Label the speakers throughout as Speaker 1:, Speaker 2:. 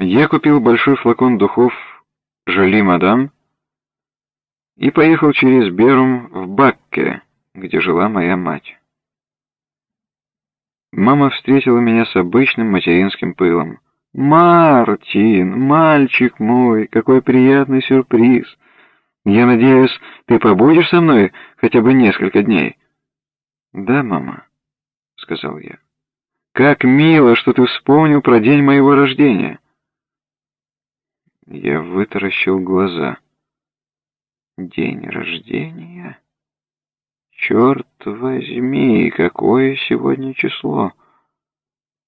Speaker 1: Я купил большой флакон духов «Жоли мадам» и поехал через Берум в Бакке, где жила моя мать. Мама встретила меня с обычным материнским пылом. «Мартин, мальчик мой, какой приятный сюрприз! Я надеюсь, ты побудешь со мной хотя бы несколько дней?» «Да, мама», — сказал я. «Как мило, что ты вспомнил про день моего рождения!» Я вытаращил глаза. «День рождения?» Черт возьми, какое сегодня число?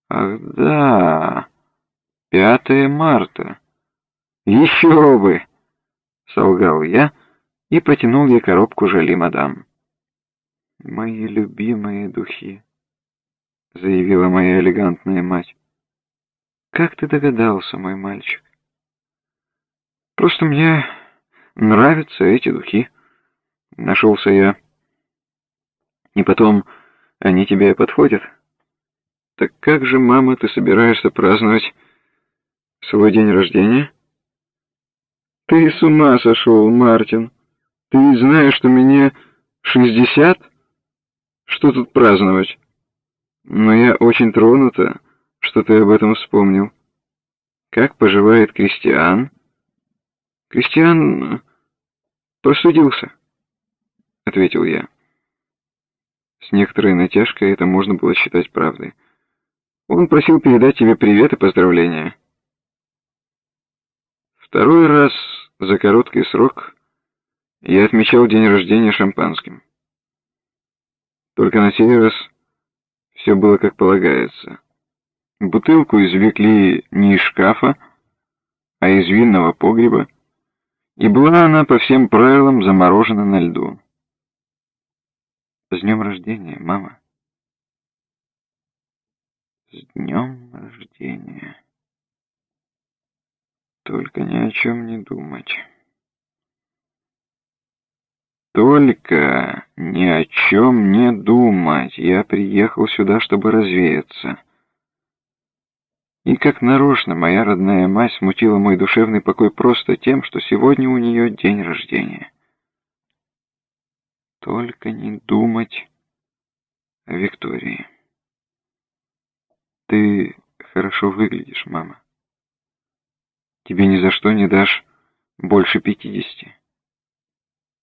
Speaker 1: Ах да, 5 марта. Еще бы, солгал я и протянул ей коробку жали мадам. Мои любимые духи, заявила моя элегантная мать. Как ты догадался, мой мальчик? Просто мне нравятся эти духи. Нашелся я. И потом, они тебе подходят. Так как же, мама, ты собираешься праздновать свой день рождения? Ты с ума сошел, Мартин. Ты знаешь, что мне шестьдесят? Что тут праздновать? Но я очень тронута, что ты об этом вспомнил. Как поживает Кристиан? Кристиан простудился, ответил я. С некоторой натяжкой это можно было считать правдой. Он просил передать тебе привет и поздравления. Второй раз за короткий срок я отмечал день рождения шампанским. Только на сей раз все было как полагается. Бутылку извлекли не из шкафа, а из винного погреба, и была она по всем правилам заморожена на льду. С днем рождения, мама. С днем рождения. Только ни о чем не думать. Только ни о чем не думать. Я приехал сюда, чтобы развеяться. И как нарочно моя родная мать смутила мой душевный покой просто тем, что сегодня у нее день рождения. Только не думать о Виктории. Ты хорошо выглядишь, мама. Тебе ни за что не дашь больше пятидесяти.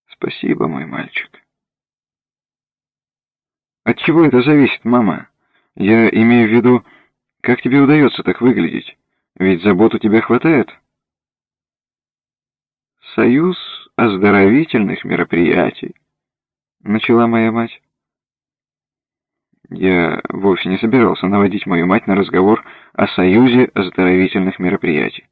Speaker 1: Спасибо, мой мальчик. От чего это зависит, мама? Я имею в виду, как тебе удается так выглядеть? Ведь забот у тебя хватает. Союз оздоровительных мероприятий начала моя мать. Я вовсе не собирался наводить мою мать на разговор о союзе оздоровительных мероприятий,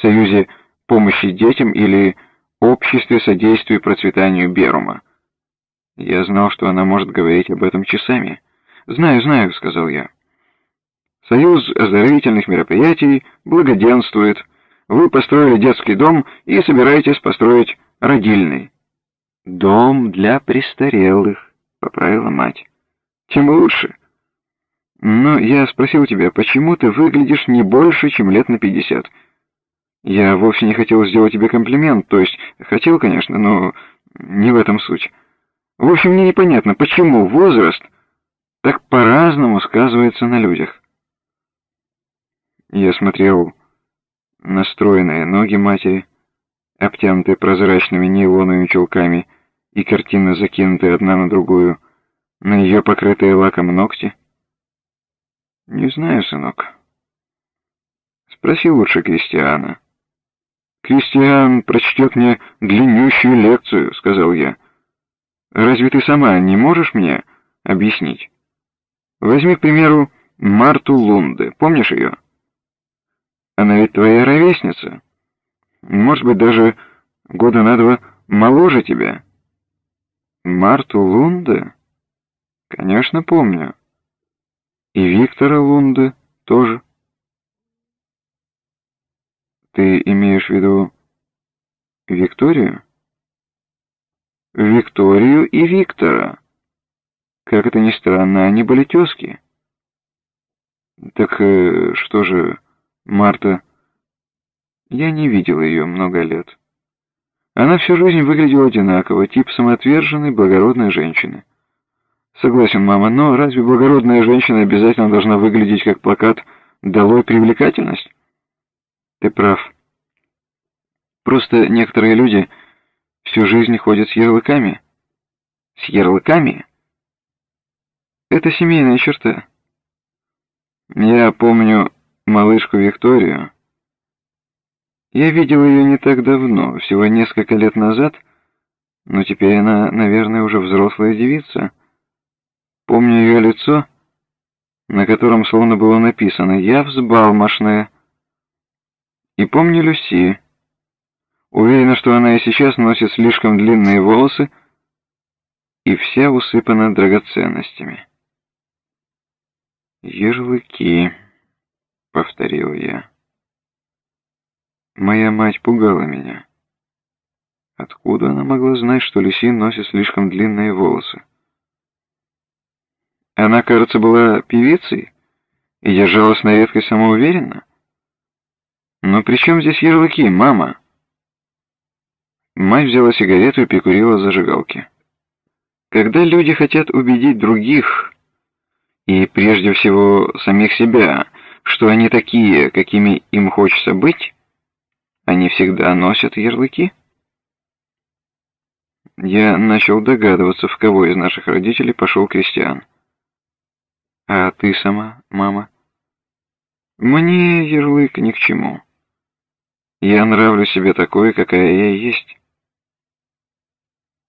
Speaker 1: союзе помощи детям или обществе содействия процветанию Берума. Я знал, что она может говорить об этом часами. «Знаю, знаю», — сказал я. «Союз оздоровительных мероприятий благоденствует. Вы построили детский дом и собираетесь построить родильный. «Дом для престарелых», — поправила мать. «Тем лучше». «Но я спросил тебя, почему ты выглядишь не больше, чем лет на пятьдесят?» «Я вовсе не хотел сделать тебе комплимент, то есть хотел, конечно, но не в этом суть. В общем, мне непонятно, почему возраст так по-разному сказывается на людях». Я смотрел на стройные ноги матери, обтянутые прозрачными нейлоновыми чулками, и картины, закинутые одна на другую, на ее покрытые лаком ногти? Не знаю, сынок. Спроси лучше Кристиана. Кристиан прочтет мне длиннющую лекцию, сказал я. Разве ты сама не можешь мне объяснить? Возьми, к примеру, Марту Лунде. Помнишь ее? Она ведь твоя ровесница. Может быть, даже года на два моложе тебя. Марту Лунде? Конечно, помню. И Виктора Лунде тоже. Ты имеешь в виду Викторию? Викторию и Виктора. Как это ни странно, они были тезки. Так э, что же, Марта Я не видел ее много лет. Она всю жизнь выглядела одинаково, тип самоотверженной, благородной женщины. Согласен, мама, но разве благородная женщина обязательно должна выглядеть как плакат «Долой привлекательность»? Ты прав. Просто некоторые люди всю жизнь ходят с ярлыками. С ярлыками? Это семейная черта. Я помню малышку Викторию. Я видел ее не так давно, всего несколько лет назад, но теперь она, наверное, уже взрослая девица. Помню ее лицо, на котором словно было написано «Я взбалмошная». И помню Люси. Уверена, что она и сейчас носит слишком длинные волосы и вся усыпана драгоценностями. «Ярлыки», — повторил я. Моя мать пугала меня. Откуда она могла знать, что Люси носит слишком длинные волосы? Она, кажется, была певицей и держалась на редкость самоуверенно. Но при чем здесь ярлыки, мама? Мать взяла сигарету и прикурила зажигалки. Когда люди хотят убедить других, и прежде всего самих себя, что они такие, какими им хочется быть, они всегда носят ярлыки? Я начал догадываться, в кого из наших родителей пошел Кристиан. А ты сама, мама? Мне ярлык ни к чему. Я нравлюсь себе такой, какая я есть.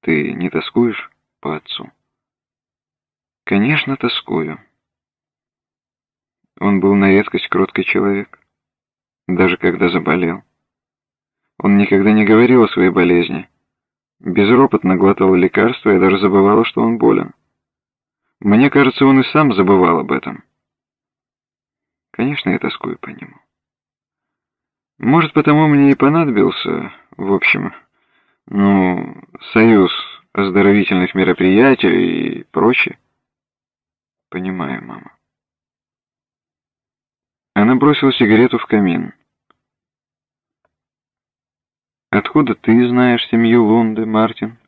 Speaker 1: Ты не тоскуешь по отцу? Конечно, тоскую. Он был на редкость кроткий человек, даже когда заболел. Он никогда не говорил о своей болезни. Безропотно глотал лекарства и даже забывал, что он болен. Мне кажется, он и сам забывал об этом. Конечно, я тоскую по нему. Может, потому мне и понадобился, в общем, ну, союз оздоровительных мероприятий и прочее. Понимаю, мама. Она бросила сигарету в камин. Откуда ты знаешь семью Лунды, Мартин?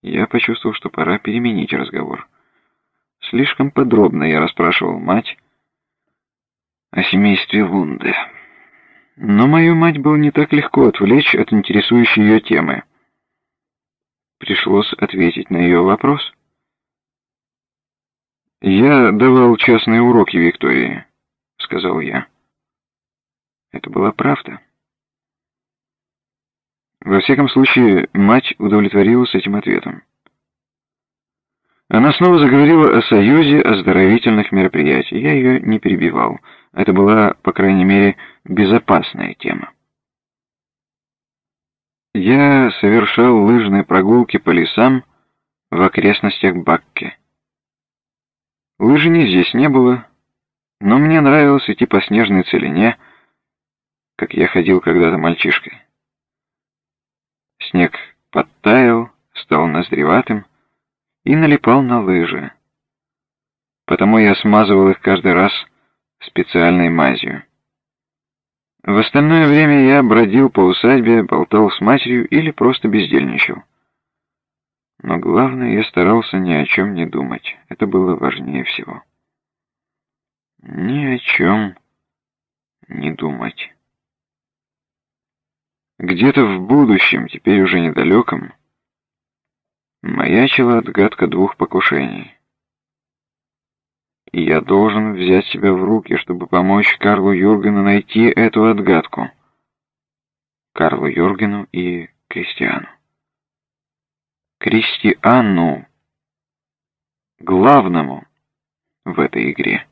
Speaker 1: Я почувствовал, что пора переменить разговор. Слишком подробно я расспрашивал мать о семействе Лунды. Но мою мать было не так легко отвлечь от интересующей ее темы. Пришлось ответить на ее вопрос. «Я давал частные уроки Виктории», — сказал я. Это была правда. Во всяком случае, мать удовлетворилась этим ответом. Она снова заговорила о союзе оздоровительных мероприятий. Я ее не перебивал. Это была, по крайней мере, безопасная тема. Я совершал лыжные прогулки по лесам в окрестностях Бакки. Лыжни здесь не было, но мне нравилось идти по снежной целине, как я ходил когда-то мальчишкой. Снег подтаял, стал назреватым и налипал на лыжи. Потому я смазывал их каждый раз специальной мазью. В остальное время я бродил по усадьбе, болтал с матерью или просто бездельничал. Но главное, я старался ни о чем не думать. Это было важнее всего. Ни о чем не думать. Где-то в будущем, теперь уже недалеком, маячила отгадка двух покушений. И я должен взять себя в руки, чтобы помочь Карлу Юргену найти эту отгадку. Карлу Юргену и Кристиану. Кристиану, главному в этой игре.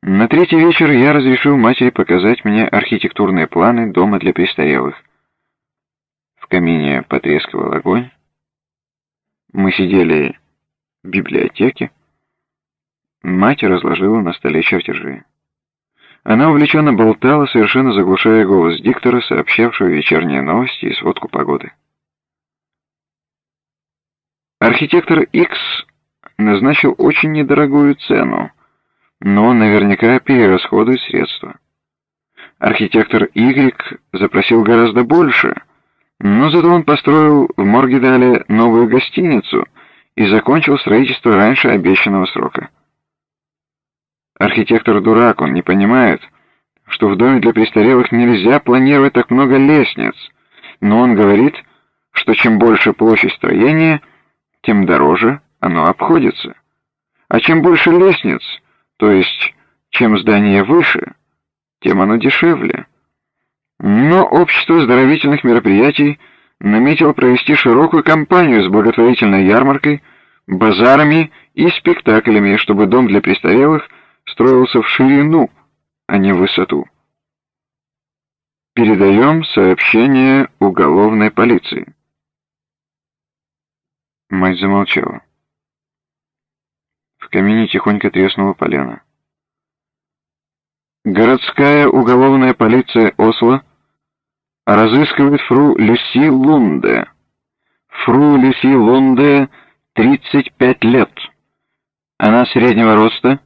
Speaker 1: На третий вечер я разрешил матери показать мне архитектурные планы дома для престарелых. В камине потрескивал огонь. Мы сидели в библиотеке. Мать разложила на столе чертежи. Она увлеченно болтала, совершенно заглушая голос диктора, сообщавшего вечерние новости и сводку погоды. Архитектор X назначил очень недорогую цену но наверняка перерасходует средства. Архитектор Y запросил гораздо больше, но зато он построил в Моргидале новую гостиницу и закончил строительство раньше обещанного срока. Архитектор дурак, он не понимает, что в доме для престарелых нельзя планировать так много лестниц, но он говорит, что чем больше площадь строения, тем дороже оно обходится. А чем больше лестниц, то есть чем здание выше, тем оно дешевле. Но общество оздоровительных мероприятий наметило провести широкую кампанию с благотворительной ярмаркой, базарами и спектаклями, чтобы дом для престарелых строился в ширину, а не в высоту. Передаем сообщение уголовной полиции. Мать замолчала. В камине тихонько треснула полена. Городская уголовная полиция Осло разыскивает фру Люси Лунде. Фру Люси Лунде 35 лет. Она среднего роста,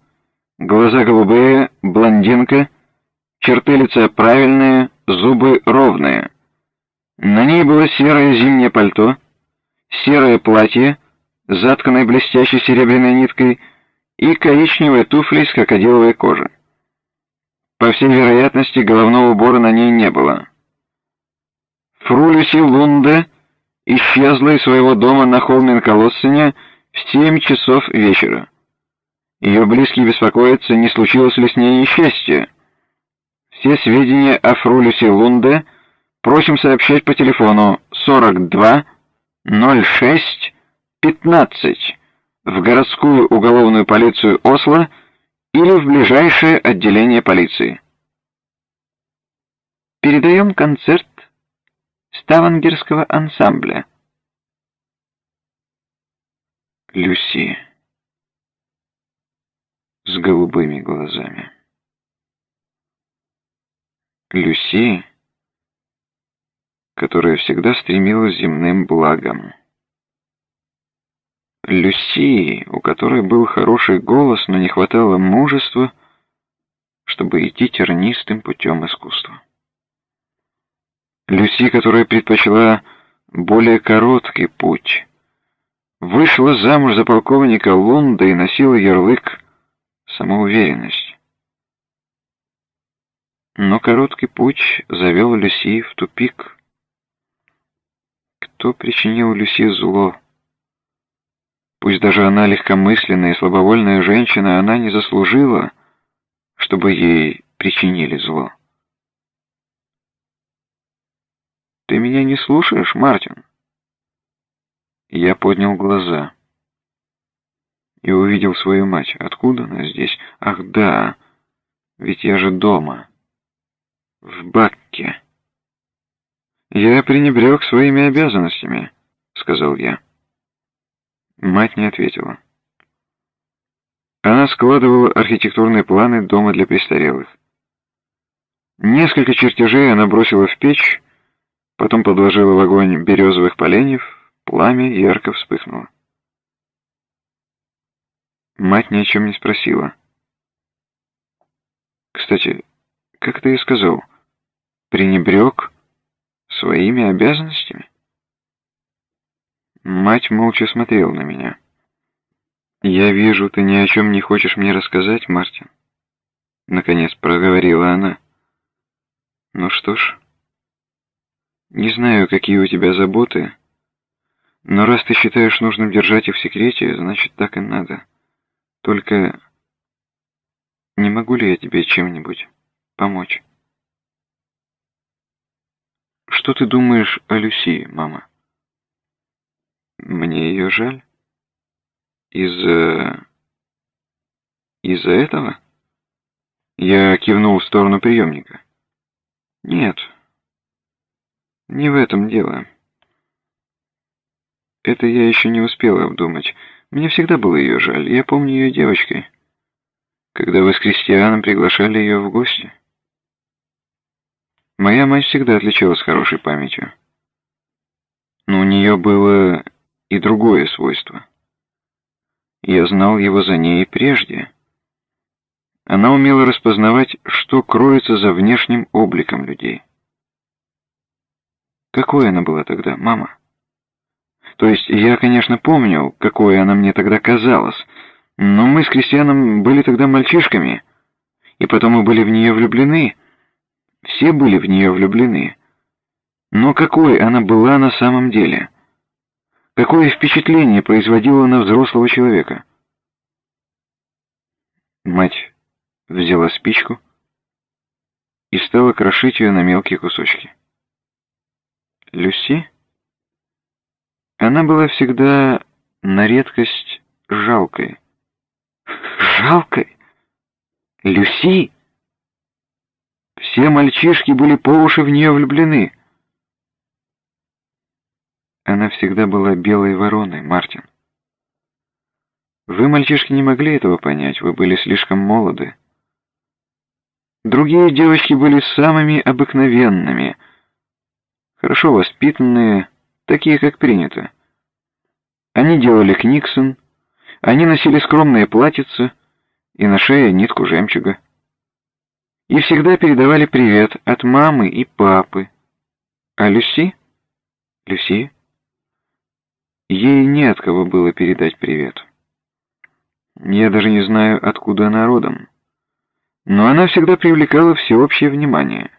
Speaker 1: глаза голубые, блондинка, черты лица правильные, зубы ровные. На ней было серое зимнее пальто, серое платье, затканное блестящей серебряной ниткой, и коричневые туфли из крокодиловой кожи. По всей вероятности, головного убора на ней не было. Фрулюси Лунде исчезла из своего дома на Холмен-Колоссене в семь часов вечера. Ее близкие беспокоятся, не случилось ли с ней несчастье. Все сведения о Фрулюсе Лунде просим сообщать по телефону 42 06 15 в городскую уголовную полицию Осло или в ближайшее отделение полиции. Передаем концерт Ставангерского ансамбля. Люси с голубыми глазами. Люси, которая всегда стремилась земным благом. Люси, у которой был хороший голос, но не хватало мужества, чтобы идти тернистым путем искусства. Люси, которая предпочла более короткий путь, вышла замуж за полковника Лунда и носила ярлык самоуверенность. Но короткий путь завел Люси в тупик. Кто причинил Люси зло? Пусть даже она легкомысленная и слабовольная женщина, она не заслужила, чтобы ей причинили зло. «Ты меня не слушаешь, Мартин?» Я поднял глаза и увидел свою мать. Откуда она здесь? Ах, да, ведь я же дома, в Бакке. «Я пренебрег своими обязанностями», — сказал я. Мать не ответила. Она складывала архитектурные планы дома для престарелых. Несколько чертежей она бросила в печь, потом подложила в огонь березовых поленьев, пламя ярко вспыхнуло. Мать ни о чем не спросила. Кстати, как ты и сказал, пренебрег своими обязанностями? Мать молча смотрела на меня. «Я вижу, ты ни о чем не хочешь мне рассказать, Мартин». Наконец проговорила она. «Ну что ж, не знаю, какие у тебя заботы, но раз ты считаешь нужным держать их в секрете, значит, так и надо. Только не могу ли я тебе чем-нибудь помочь?» «Что ты думаешь о Люси, мама?» Мне ее жаль. Из-за... Из-за этого? Я кивнул в сторону приемника. Нет. Не в этом дело. Это я еще не успела обдумать. Мне всегда было ее жаль. Я помню ее девочкой. Когда вы с Кристианом приглашали ее в гости. Моя мать всегда отличалась хорошей памятью. Но у нее было и другое свойство. Я знал его за ней прежде. Она умела распознавать, что кроется за внешним обликом людей. Какой она была тогда, мама? То есть я, конечно, помню, какой она мне тогда казалась, но мы с Кристианом были тогда мальчишками, и потом мы были в нее влюблены. Все были в нее влюблены. Но какой она была на самом деле? Какое впечатление производила на взрослого человека? Мать взяла спичку и стала крошить ее на мелкие кусочки. Люси? Она была всегда на редкость жалкой. Жалкой? Люси? Все мальчишки были по уши в нее влюблены. Она всегда была белой вороной, Мартин. Вы, мальчишки, не могли этого понять, вы были слишком молоды. Другие девочки были самыми обыкновенными, хорошо воспитанные, такие, как принято. Они делали книксон, они носили скромные платьица и на шее нитку жемчуга. И всегда передавали привет от мамы и папы. А Люси? Люси? Ей не от кого было передать привет. Я даже не знаю, откуда она родом. Но она всегда привлекала всеобщее внимание.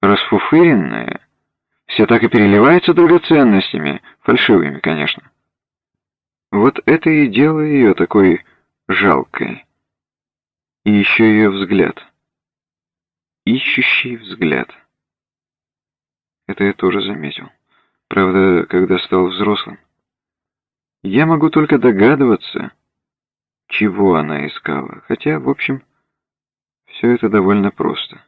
Speaker 1: Расфуфыренная, все так и переливается драгоценностями, фальшивыми, конечно. Вот это и делало ее такой жалкой. И еще ее взгляд. Ищущий взгляд. Это я тоже заметил. Правда, когда стал взрослым. Я могу только догадываться, чего она искала, хотя, в общем, все это довольно просто.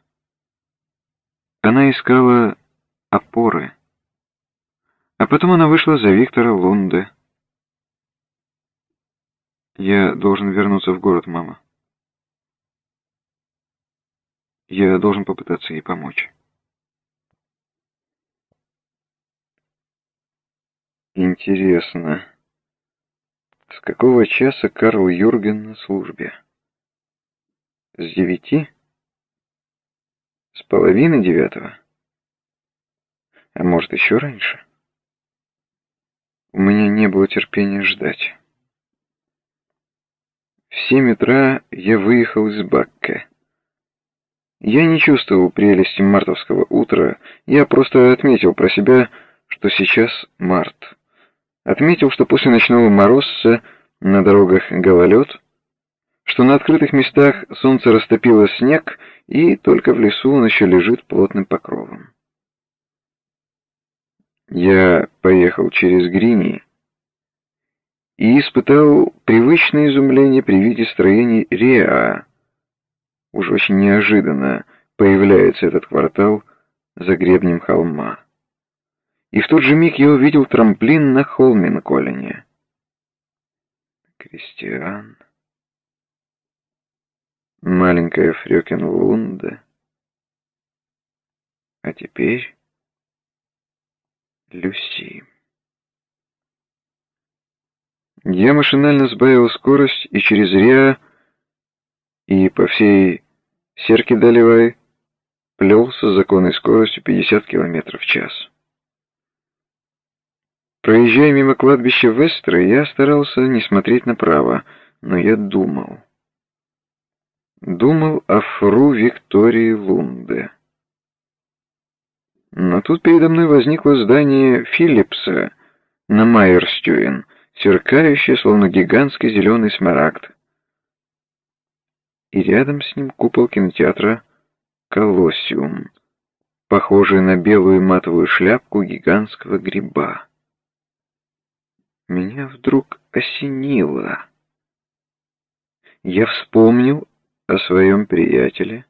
Speaker 1: Она искала опоры. А потом она вышла за Виктора Лунде. Я должен вернуться в город, мама. Я должен попытаться ей помочь. Интересно, с какого часа Карл Юрген на службе? С девяти? С половины девятого? А может, еще раньше? У меня не было терпения ждать. В семь утра я выехал из Бакке. Я не чувствовал прелести мартовского утра, я просто отметил про себя, что сейчас март. Отметил, что после ночного морозца на дорогах гололед, что на открытых местах солнце растопило снег, и только в лесу он еще лежит плотным покровом. Я поехал через Грини и испытал привычное изумление при виде строений Реа. Уж очень неожиданно появляется этот квартал за гребнем холма и в тот же миг я увидел трамплин на Холминколлине. Кристиан. Маленькая Фрёкинлунда. А теперь Люси. Я машинально сбавил скорость и через Риа, и по всей Серки-Далевай плелся законной скоростью 50 км в час. Проезжая мимо кладбища Вестры, я старался не смотреть направо, но я думал. Думал о фру Виктории Лунде. Но тут передо мной возникло здание Филлипса на Майерстюен, сверкающее, словно гигантский зеленый смарагд. И рядом с ним купол кинотеатра «Колоссиум», похожий на белую матовую шляпку гигантского гриба меня вдруг осенило. Я вспомнил о своем приятеле,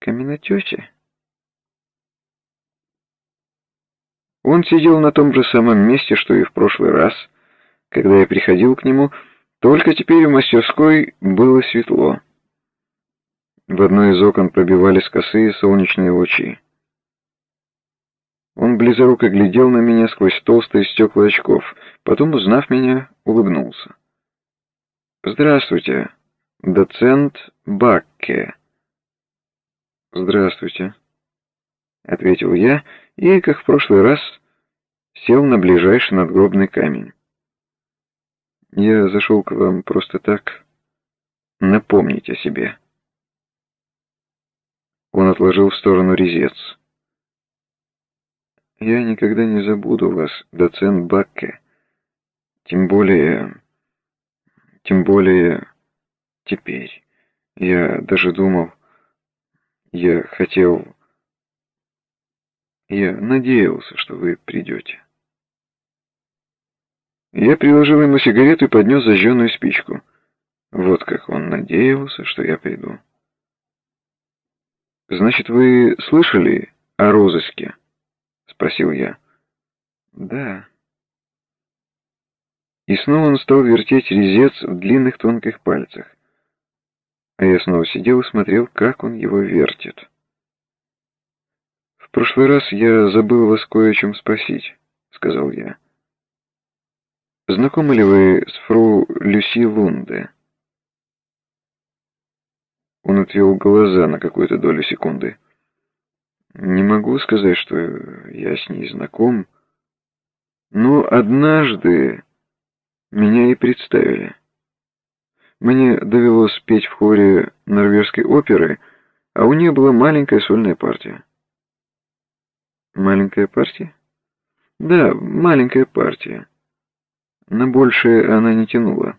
Speaker 1: каменотесе. Он сидел на том же самом месте, что и в прошлый раз, когда я приходил к нему, только теперь в мастерской было светло. В одной из окон пробивались косые солнечные лучи. Он близоруко глядел на меня сквозь толстые стекла очков, потом, узнав меня, улыбнулся. «Здравствуйте, доцент Бакке. «Здравствуйте», — ответил я, и, как в прошлый раз, сел на ближайший надгробный камень. «Я зашел к вам просто так напомнить о себе». Он отложил в сторону резец. «Я никогда не забуду вас, доцент Бакке. Тем более... Тем более... Теперь. Я даже думал... Я хотел... Я надеялся, что вы придете». Я приложил ему сигарету и поднес зажженную спичку. Вот как он надеялся, что я приду. «Значит, вы слышали о розыске?» — спросил я. «Да». И снова он стал вертеть резец в длинных тонких пальцах. А я снова сидел и смотрел, как он его вертит. «В прошлый раз я забыл вас кое о чем спросить», — сказал я. «Знакомы ли вы с фру Люси Лунде?» Он отвел глаза на какую-то долю секунды. Не могу сказать, что я с ней знаком, но однажды меня и представили. Мне довелось петь в хоре норвежской оперы, а у нее была маленькая сольная партия. Маленькая партия? Да, маленькая партия. На большее она не тянула.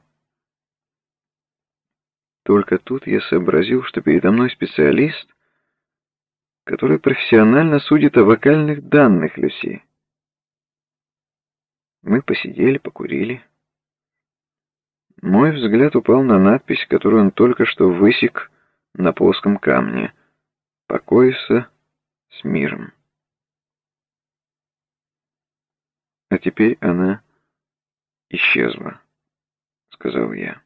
Speaker 1: Только тут я сообразил, что передо мной специалист, который профессионально судит о вокальных данных Люси. Мы посидели, покурили. Мой взгляд упал на надпись, которую он только что высек на плоском камне. «Покойся с миром». А теперь она исчезла, сказал я.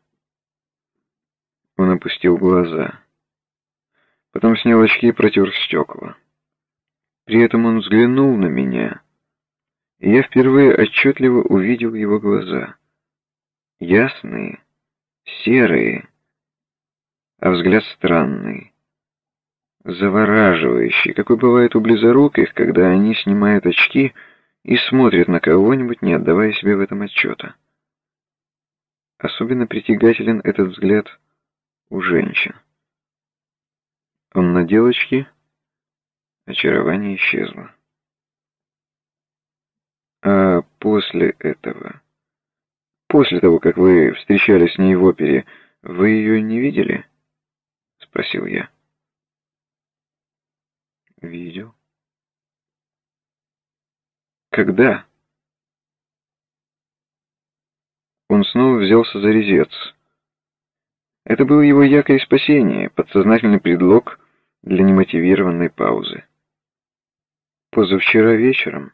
Speaker 1: Он опустил глаза. Потом снял очки и протер стекла. При этом он взглянул на меня, и я впервые отчетливо увидел его глаза. Ясные, серые, а взгляд странный, завораживающий, какой бывает у близоруких, когда они снимают очки и смотрят на кого-нибудь, не отдавая себе в этом отчета. Особенно притягателен этот взгляд у женщин. Он надел очки, очарование исчезло. А после этого, после того, как вы встречались с ней в опере, вы ее не видели? Спросил я. Видел. Когда? Он снова взялся за резец. Это был его якорь спасения, подсознательный предлог для немотивированной паузы. «Позавчера вечером»,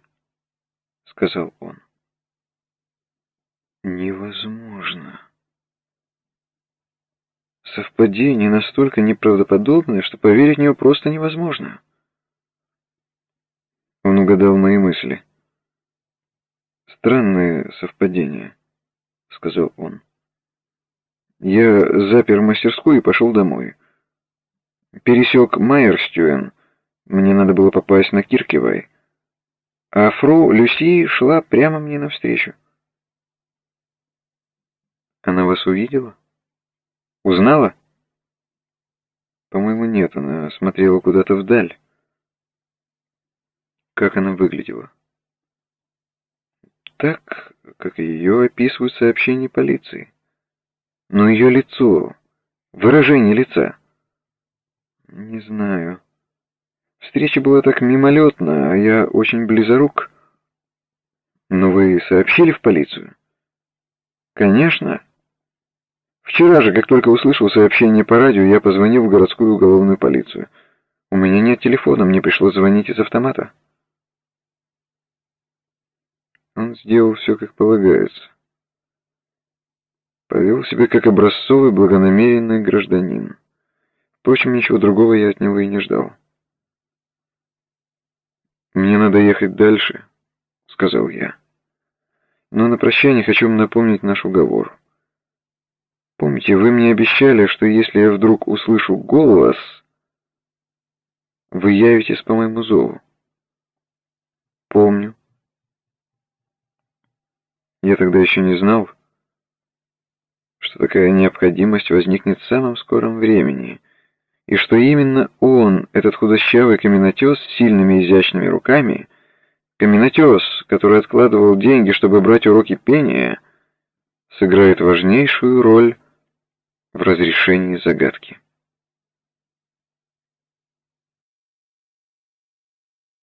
Speaker 1: — сказал он. «Невозможно». Совпадение настолько неправдоподобное, что поверить в него просто невозможно. Он угадал мои мысли. «Странное совпадение», — сказал он. Я запер мастерскую и пошел домой. Пересек Майерстюен. Мне надо было попасть на Киркевай. А фру Люси шла прямо мне навстречу. Она вас увидела? Узнала? По-моему, нет. Она смотрела куда-то вдаль. Как она выглядела? Так, как ее описывают сообщения полиции. Но ее лицо, выражение лица... Не знаю. Встреча была так мимолетна, а я очень близорук. Но вы сообщили в полицию? Конечно. Вчера же, как только услышал сообщение по радио, я позвонил в городскую уголовную полицию. У меня нет телефона, мне пришлось звонить из автомата. Он сделал все, как полагается повел себя как образцовый благонамеренный гражданин. Впрочем, ничего другого я от него и не ждал. «Мне надо ехать дальше», — сказал я. «Но на прощание хочу напомнить наш уговор. Помните, вы мне обещали, что если я вдруг услышу голос, вы явитесь по моему зову? Помню. Я тогда еще не знал, что такая необходимость возникнет в самом скором времени, и что именно он, этот худощавый каменотес с сильными изящными руками, каменотес, который откладывал деньги, чтобы брать уроки пения, сыграет важнейшую роль в разрешении загадки.